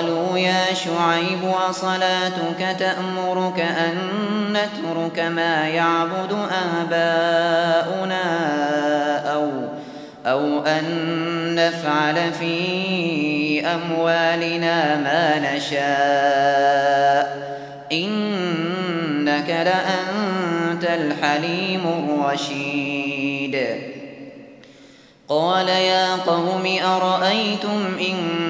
قالوا يا شعيب وصلاتك تأمرك أن نترك ما يعبد آباؤنا أو, أو أن نفعل في أموالنا ما نشاء إنك لأنت الحليم الرشيد قال يا قوم أرأيتم إن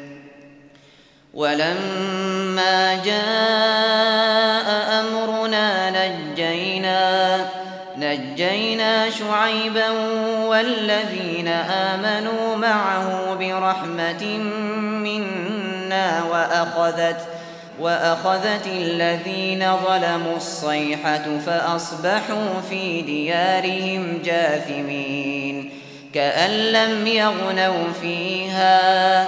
ولما جاء أمرنا نجينا نجينا شعيبا والذين آمنوا معه برحمة منا وأخذت وأخذت الذين ظلموا الصيحة فأصبحوا في ديارهم جاثمين كأن لم يغنوا فيها.